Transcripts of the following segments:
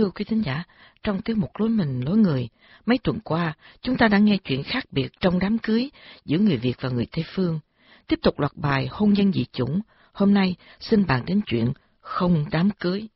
Thưa quý thính giả, trong tiết mục lối mình lối người, mấy tuần qua chúng ta đã nghe chuyện khác biệt trong đám cưới giữa người Việt và người Tây Phương. Tiếp tục loạt bài hôn nhân dị chủng, hôm nay xin bàn đến chuyện không đám cưới.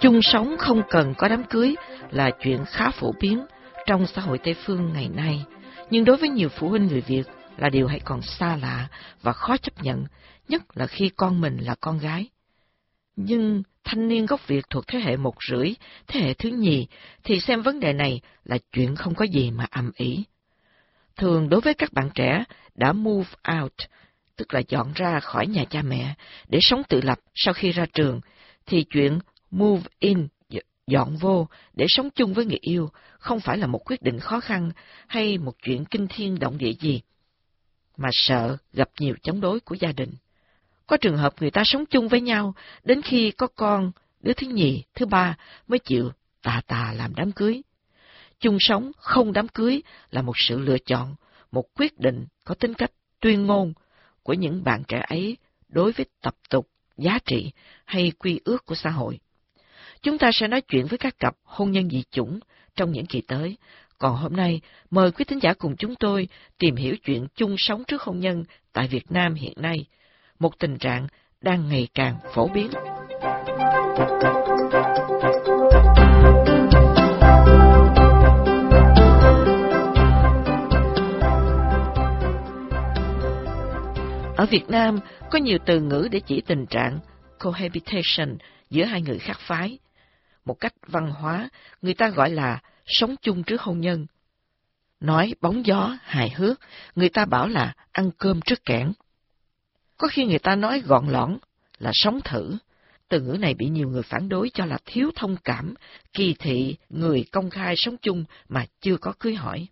Chung sống không cần có đám cưới là chuyện khá phổ biến trong xã hội Tây Phương ngày nay, nhưng đối với nhiều phụ huynh người Việt là điều hãy còn xa lạ và khó chấp nhận, nhất là khi con mình là con gái. Nhưng thanh niên gốc Việt thuộc thế hệ một rưỡi, thế hệ thứ nhì, thì xem vấn đề này là chuyện không có gì mà ầm ĩ. Thường đối với các bạn trẻ đã move out, tức là dọn ra khỏi nhà cha mẹ để sống tự lập sau khi ra trường, thì chuyện move in, dọn vô để sống chung với người yêu không phải là một quyết định khó khăn hay một chuyện kinh thiên động địa gì mà sợ gặp nhiều chống đối của gia đình. Có trường hợp người ta sống chung với nhau, đến khi có con, đứa thứ nhì, thứ ba mới chịu tà tà làm đám cưới. Chung sống không đám cưới là một sự lựa chọn, một quyết định có tính cách tuyên ngôn của những bạn trẻ ấy đối với tập tục, giá trị hay quy ước của xã hội. Chúng ta sẽ nói chuyện với các cặp hôn nhân dị chủng trong những kỳ tới, còn hôm nay, mời quý thính giả cùng chúng tôi tìm hiểu chuyện chung sống trước hôn nhân tại Việt Nam hiện nay, một tình trạng đang ngày càng phổ biến. Ở Việt Nam, có nhiều từ ngữ để chỉ tình trạng cohabitation giữa hai người khác phái. Một cách văn hóa, người ta gọi là sống chung trước hôn nhân. Nói bóng gió, hài hước, người ta bảo là ăn cơm trước kẽn. Có khi người ta nói gọn lõn là sống thử. Từ ngữ này bị nhiều người phản đối cho là thiếu thông cảm, kỳ thị người công khai sống chung mà chưa có cưới hỏi.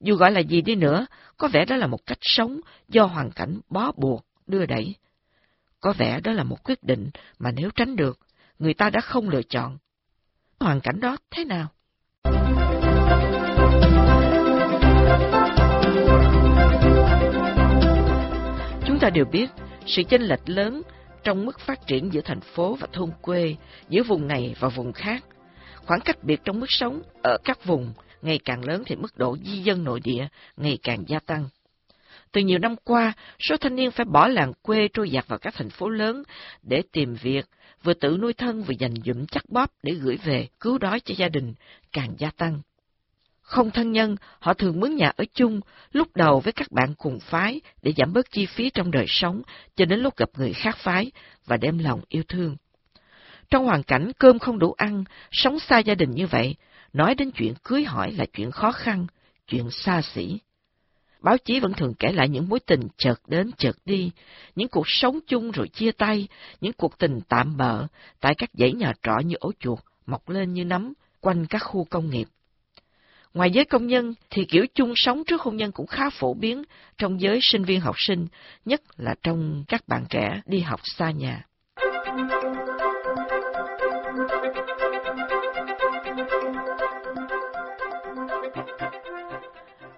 Dù gọi là gì đi nữa, có vẻ đó là một cách sống do hoàn cảnh bó buộc, đưa đẩy. Có vẻ đó là một quyết định mà nếu tránh được, người ta đã không lựa chọn. Hoàn cảnh đó thế nào? Chúng ta đều biết sự chênh lệch lớn trong mức phát triển giữa thành phố và thôn quê, giữa vùng này và vùng khác. Khoảng cách biệt trong mức sống ở các vùng ngày càng lớn thì mức độ di dân nội địa ngày càng gia tăng. Từ nhiều năm qua, số thanh niên phải bỏ làng quê trôi dạt vào các thành phố lớn để tìm việc, vừa tự nuôi thân vừa dành dụm chắc bóp để gửi về cứu đói cho gia đình, càng gia tăng. Không thân nhân, họ thường mướn nhà ở chung, lúc đầu với các bạn cùng phái để giảm bớt chi phí trong đời sống, cho đến lúc gặp người khác phái và đem lòng yêu thương. Trong hoàn cảnh cơm không đủ ăn, sống xa gia đình như vậy, nói đến chuyện cưới hỏi là chuyện khó khăn, chuyện xa xỉ. Báo chí vẫn thường kể lại những mối tình chợt đến chợt đi, những cuộc sống chung rồi chia tay, những cuộc tình tạm bợ tại các dãy nhà trọ như ổ chuột, mọc lên như nấm quanh các khu công nghiệp. Ngoài giới công nhân thì kiểu chung sống trước hôn nhân cũng khá phổ biến trong giới sinh viên học sinh, nhất là trong các bạn trẻ đi học xa nhà.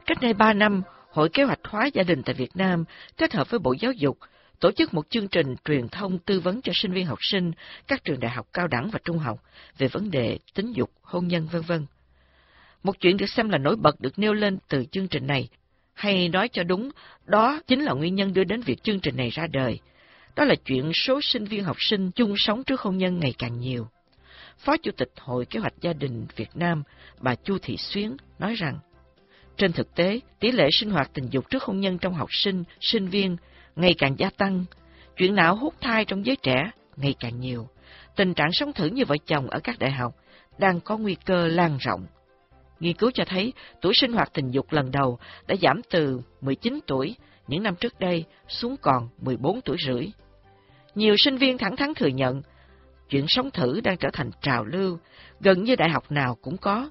Cách đây ba năm, Hội Kế hoạch hóa gia đình tại Việt Nam kết hợp với Bộ Giáo dục tổ chức một chương trình truyền thông tư vấn cho sinh viên học sinh các trường đại học cao đẳng và trung học về vấn đề tính dục, hôn nhân vân vân. Một chuyện được xem là nổi bật được nêu lên từ chương trình này, hay nói cho đúng, đó chính là nguyên nhân đưa đến việc chương trình này ra đời. Đó là chuyện số sinh viên học sinh chung sống trước hôn nhân ngày càng nhiều. Phó Chủ tịch Hội Kế hoạch Gia đình Việt Nam, bà Chu Thị Xuyến, nói rằng, trên thực tế, tỷ lệ sinh hoạt tình dục trước hôn nhân trong học sinh, sinh viên ngày càng gia tăng, chuyện não hút thai trong giới trẻ ngày càng nhiều. Tình trạng sống thử như vợ chồng ở các đại học đang có nguy cơ lan rộng. Nghiên cứu cho thấy tuổi sinh hoạt tình dục lần đầu đã giảm từ 19 tuổi những năm trước đây xuống còn 14 tuổi rưỡi. Nhiều sinh viên thẳng thắn thừa nhận, chuyện sống thử đang trở thành trào lưu, gần như đại học nào cũng có.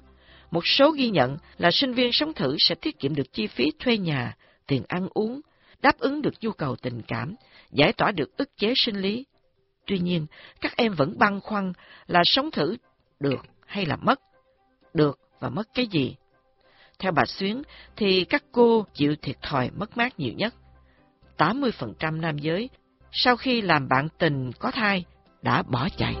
Một số ghi nhận là sinh viên sống thử sẽ tiết kiệm được chi phí thuê nhà, tiền ăn uống, đáp ứng được nhu cầu tình cảm, giải tỏa được ức chế sinh lý. Tuy nhiên, các em vẫn băn khoăn là sống thử được hay là mất. Được và mất cái gì. Theo bà Xuyến thì các cô chịu thiệt thòi mất mát nhiều nhất. 80% nam giới sau khi làm bạn tình có thai đã bỏ chạy.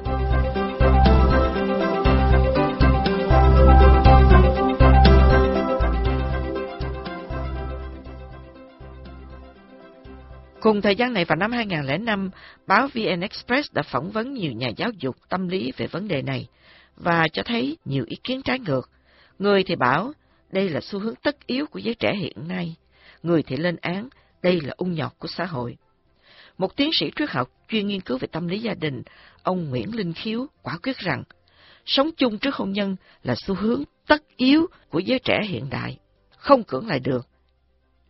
Cùng thời gian này vào năm 2005, báo VN Express đã phỏng vấn nhiều nhà giáo dục tâm lý về vấn đề này và cho thấy nhiều ý kiến trái ngược. Người thì bảo đây là xu hướng tất yếu của giới trẻ hiện nay, người thì lên án đây là ung nhọt của xã hội. Một tiến sĩ triết học chuyên nghiên cứu về tâm lý gia đình, ông Nguyễn Linh Khiếu quả quyết rằng sống chung trước hôn nhân là xu hướng tất yếu của giới trẻ hiện đại, không cưỡng lại được.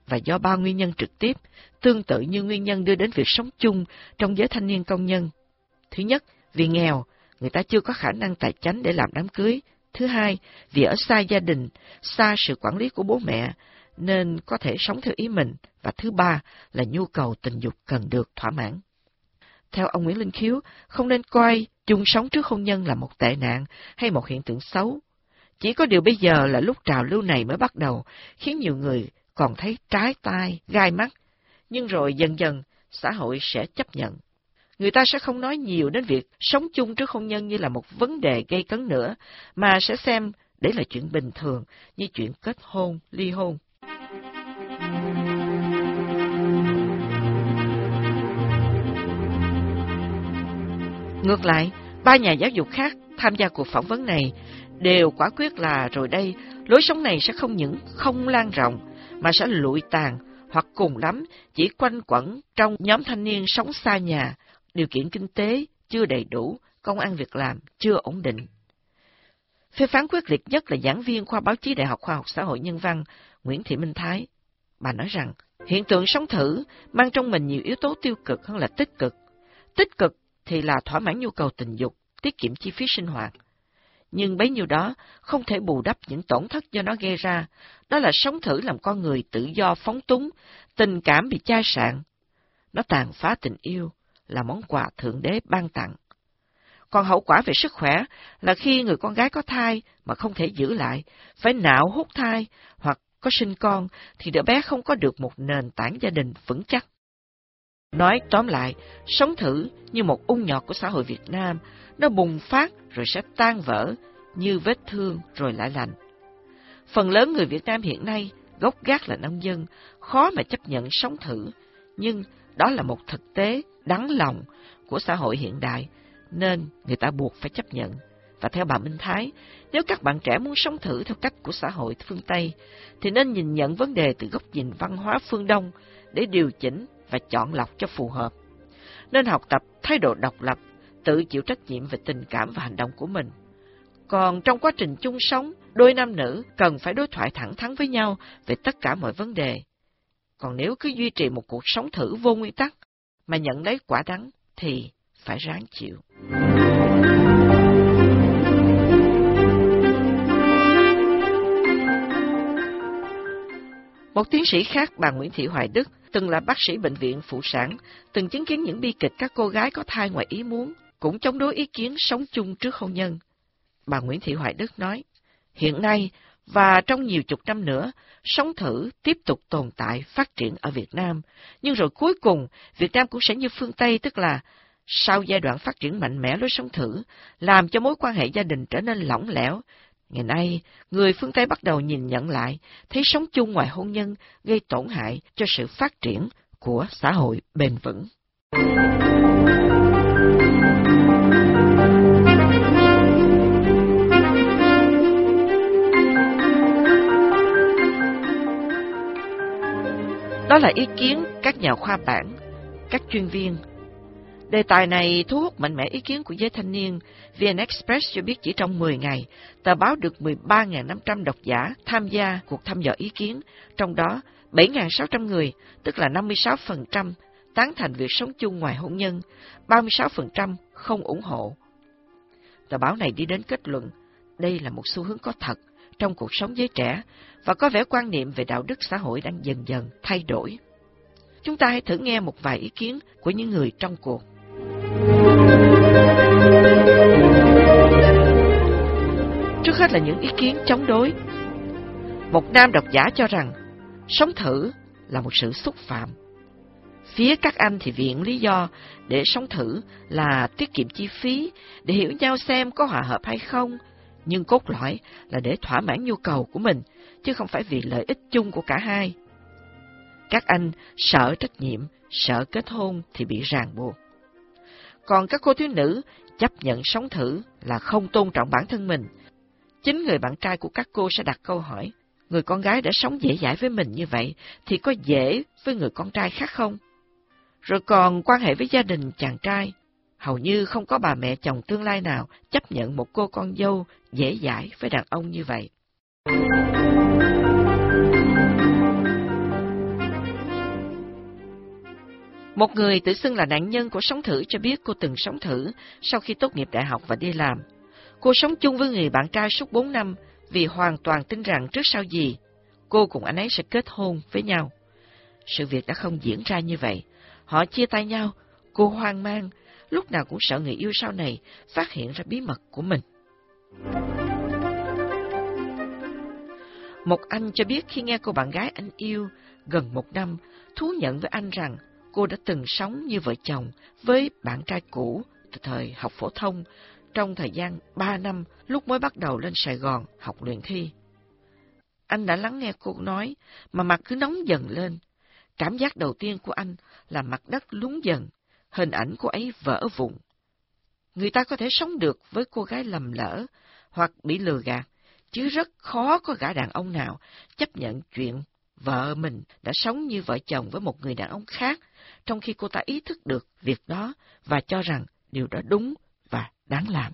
Và do ba nguyên nhân trực tiếp, tương tự như nguyên nhân đưa đến việc sống chung trong giới thanh niên công nhân. Thứ nhất, vì nghèo, người ta chưa có khả năng tài chánh để làm đám cưới. Thứ hai, vì ở xa gia đình, xa sự quản lý của bố mẹ, nên có thể sống theo ý mình. Và thứ ba là nhu cầu tình dục cần được thỏa mãn. Theo ông Nguyễn Linh Khiếu, không nên coi chung sống trước hôn nhân là một tệ nạn hay một hiện tượng xấu. Chỉ có điều bây giờ là lúc trào lưu này mới bắt đầu, khiến nhiều người còn thấy trái tai, gai mắt. Nhưng rồi dần dần, xã hội sẽ chấp nhận. Người ta sẽ không nói nhiều đến việc sống chung trước hôn nhân như là một vấn đề gây cấn nữa, mà sẽ xem đấy là chuyện bình thường như chuyện kết hôn, ly hôn. Ngược lại, ba nhà giáo dục khác tham gia cuộc phỏng vấn này đều quả quyết là rồi đây, lối sống này sẽ không những không lan rộng, mà sẽ lụi tàn, hoặc cùng lắm chỉ quanh quẩn trong nhóm thanh niên sống xa nhà, điều kiện kinh tế chưa đầy đủ, công ăn việc làm chưa ổn định. Phê phán quyết liệt nhất là giảng viên khoa báo chí Đại học Khoa học Xã hội Nhân văn Nguyễn Thị Minh Thái. Bà nói rằng, hiện tượng sống thử mang trong mình nhiều yếu tố tiêu cực hơn là tích cực. Tích cực thì là thỏa mãn nhu cầu tình dục, tiết kiệm chi phí sinh hoạt. Nhưng bấy nhiêu đó không thể bù đắp những tổn thất do nó gây ra, đó là sống thử làm con người tự do phóng túng, tình cảm bị chai sạn. Nó tàn phá tình yêu, là món quà Thượng Đế ban tặng. Còn hậu quả về sức khỏe là khi người con gái có thai mà không thể giữ lại, phải nạo hút thai hoặc có sinh con thì đứa bé không có được một nền tảng gia đình vững chắc. Nói tóm lại, sống thử như một ung nhọt của xã hội Việt Nam, nó bùng phát rồi sẽ tan vỡ như vết thương rồi lại lành. Phần lớn người Việt Nam hiện nay gốc gác là nông dân, khó mà chấp nhận sống thử, nhưng đó là một thực tế đắng lòng của xã hội hiện đại, nên người ta buộc phải chấp nhận. Và theo bà Minh Thái, nếu các bạn trẻ muốn sống thử theo cách của xã hội phương Tây, thì nên nhìn nhận vấn đề từ góc nhìn văn hóa phương Đông để điều chỉnh và chọn lọc cho phù hợp. Nên học tập thái độ độc lập, tự chịu trách nhiệm về tình cảm và hành động của mình. Còn trong quá trình chung sống, đôi nam nữ cần phải đối thoại thẳng thắn với nhau về tất cả mọi vấn đề. Còn nếu cứ duy trì một cuộc sống thử vô nguyên tắc, mà nhận lấy quả đắng thì phải ráng chịu. Một tiến sĩ khác, bà Nguyễn Thị Hoài Đức, từng là bác sĩ bệnh viện phụ sản, từng chứng kiến những bi kịch các cô gái có thai ngoài ý muốn, cũng chống đối ý kiến sống chung trước hôn nhân. Bà Nguyễn Thị Hoài Đức nói, hiện nay và trong nhiều chục năm nữa, sống thử tiếp tục tồn tại, phát triển ở Việt Nam. Nhưng rồi cuối cùng, Việt Nam cũng sẽ như phương Tây, tức là sau giai đoạn phát triển mạnh mẽ lối sống thử, làm cho mối quan hệ gia đình trở nên lỏng lẻo. Ngày nay, người phương Tây bắt đầu nhìn nhận lại, thấy sống chung ngoài hôn nhân gây tổn hại cho sự phát triển của xã hội bền vững. Đó là ý kiến các nhà khoa bản, các chuyên viên. Đề tài này thu hút mạnh mẽ ý kiến của giới thanh niên. VN Express cho biết chỉ trong 10 ngày, tờ báo được 13.500 độc giả tham gia cuộc thăm dò ý kiến, trong đó 7.600 người, tức là 56%, tán thành việc sống chung ngoài hôn nhân, 36% không ủng hộ. Tờ báo này đi đến kết luận, đây là một xu hướng có thật trong cuộc sống giới trẻ và có vẻ quan niệm về đạo đức xã hội đang dần dần thay đổi. Chúng ta hãy thử nghe một vài ý kiến của những người trong cuộc. Trước hết là những ý kiến chống đối. Một nam độc giả cho rằng sống thử là một sự xúc phạm. Phía các anh thì viện lý do để sống thử là tiết kiệm chi phí, để hiểu nhau xem có hòa hợp hay không, nhưng cốt lõi là để thỏa mãn nhu cầu của mình, chứ không phải vì lợi ích chung của cả hai. Các anh sợ trách nhiệm, sợ kết hôn thì bị ràng buộc. Còn các cô thiếu nữ chấp nhận sống thử là không tôn trọng bản thân mình. Chính người bạn trai của các cô sẽ đặt câu hỏi, người con gái đã sống dễ dãi với mình như vậy thì có dễ với người con trai khác không? Rồi còn quan hệ với gia đình chàng trai, hầu như không có bà mẹ chồng tương lai nào chấp nhận một cô con dâu dễ dãi với đàn ông như vậy. Một người tự xưng là nạn nhân của sống thử cho biết cô từng sống thử sau khi tốt nghiệp đại học và đi làm. Cô sống chung với người bạn trai suốt 4 năm vì hoàn toàn tin rằng trước sau gì, cô cùng anh ấy sẽ kết hôn với nhau. Sự việc đã không diễn ra như vậy. Họ chia tay nhau, cô hoang mang, lúc nào cũng sợ người yêu sau này phát hiện ra bí mật của mình. Một anh cho biết khi nghe cô bạn gái anh yêu gần một năm, thú nhận với anh rằng cô đã từng sống như vợ chồng với bạn trai cũ từ thời học phổ thông trong thời gian ba năm lúc mới bắt đầu lên Sài Gòn học luyện thi. Anh đã lắng nghe cô nói mà mặt cứ nóng dần lên. Cảm giác đầu tiên của anh là mặt đất lún dần, hình ảnh cô ấy vỡ vụn. Người ta có thể sống được với cô gái lầm lỡ hoặc bị lừa gạt, chứ rất khó có gã đàn ông nào chấp nhận chuyện vợ mình đã sống như vợ chồng với một người đàn ông khác, trong khi cô ta ý thức được việc đó và cho rằng điều đó đúng và đáng làm.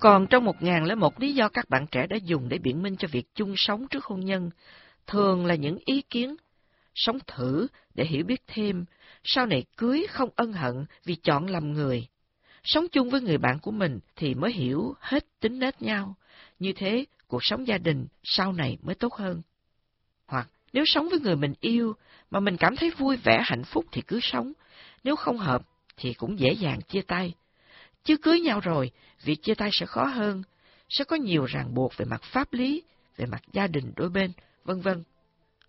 Còn trong một ngàn lẻ một lý do các bạn trẻ đã dùng để biện minh cho việc chung sống trước hôn nhân, thường là những ý kiến sống thử để hiểu biết thêm, sau này cưới không ân hận vì chọn lầm người. Sống chung với người bạn của mình thì mới hiểu hết tính nết nhau, như thế cuộc sống gia đình sau này mới tốt hơn. Hoặc nếu sống với người mình yêu mà mình cảm thấy vui vẻ hạnh phúc thì cứ sống, nếu không hợp thì cũng dễ dàng chia tay. Chứ cưới nhau rồi, việc chia tay sẽ khó hơn, sẽ có nhiều ràng buộc về mặt pháp lý, về mặt gia đình đôi bên, vân vân.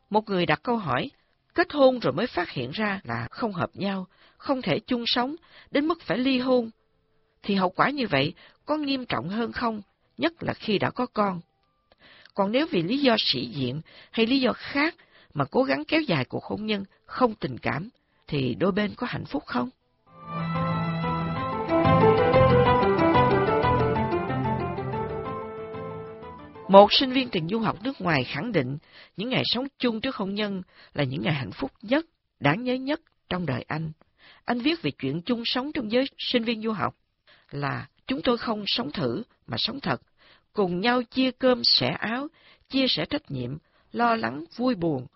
Một người đặt câu hỏi, kết hôn rồi mới phát hiện ra là không hợp nhau, không thể chung sống, đến mức phải ly hôn. Thì hậu quả như vậy có nghiêm trọng hơn không, nhất là khi đã có con. Còn nếu vì lý do sĩ diện hay lý do khác mà cố gắng kéo dài cuộc hôn nhân không tình cảm, thì đôi bên có hạnh phúc không? Một sinh viên từng du học nước ngoài khẳng định những ngày sống chung trước hôn nhân là những ngày hạnh phúc nhất, đáng nhớ nhất trong đời anh. Anh viết về chuyện chung sống trong giới sinh viên du học là chúng tôi không sống thử mà sống thật, cùng nhau chia cơm sẻ áo, chia sẻ trách nhiệm, lo lắng, vui buồn.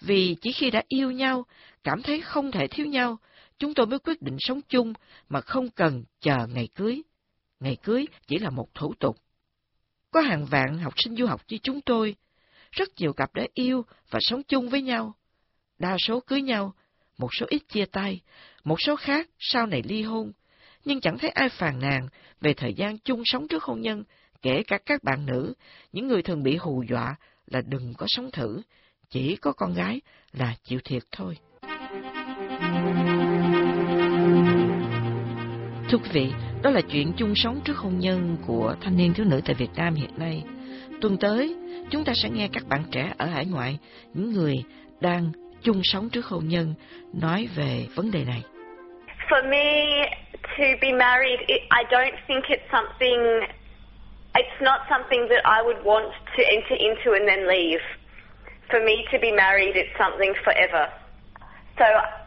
Vì chỉ khi đã yêu nhau, cảm thấy không thể thiếu nhau, chúng tôi mới quyết định sống chung mà không cần chờ ngày cưới. Ngày cưới chỉ là một thủ tục. Có hàng vạn học sinh du học như chúng tôi, rất nhiều cặp đã yêu và sống chung với nhau. Đa số cưới nhau, một số ít chia tay, một số khác sau này ly hôn, nhưng chẳng thấy ai phàn nàn về thời gian chung sống trước hôn nhân, kể cả các bạn nữ, những người thường bị hù dọa là đừng có sống thử, chỉ có con gái là chịu thiệt thôi. Thưa quý vị, đó là chuyện chung sống trước hôn nhân của thanh niên thiếu nữ tại Việt Nam hiện nay. Tuần tới, chúng ta sẽ nghe các bạn trẻ ở hải ngoại, những người đang chung sống trước hôn nhân, nói về vấn đề này. For me, to be married, I don't think it's something, it's not something that I would want to enter into and then leave. For me to be married, it's something forever. So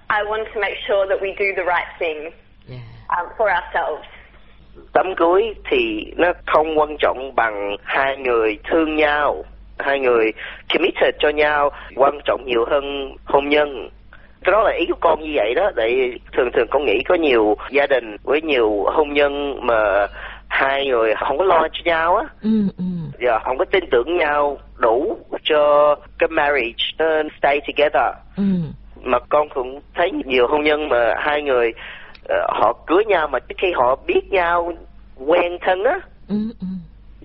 I want to make sure that we do the right thing Yeah. um, for ourselves. Đám cưới thì nó không quan trọng bằng hai người thương nhau hai người committed cho nhau quan trọng nhiều hơn hôn nhân cái đó là ý của con như vậy đó tại thường thường con nghĩ có nhiều gia đình với nhiều hôn nhân mà hai người không có lo cho nhau á Ừ, ừ. và không có tin tưởng nhau đủ cho cái marriage nó stay together Ừ. mà con cũng thấy nhiều hôn nhân mà hai người uh, họ cưới nhau mà trước khi họ biết nhau quen thân á ừ, ừ.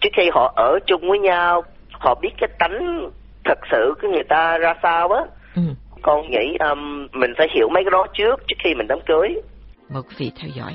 trước khi họ ở chung với nhau họ biết cái tánh thật sự của người ta ra sao á ừ. con nghĩ um, mình phải hiểu mấy cái đó trước trước khi mình đám cưới mời quý vị theo dõi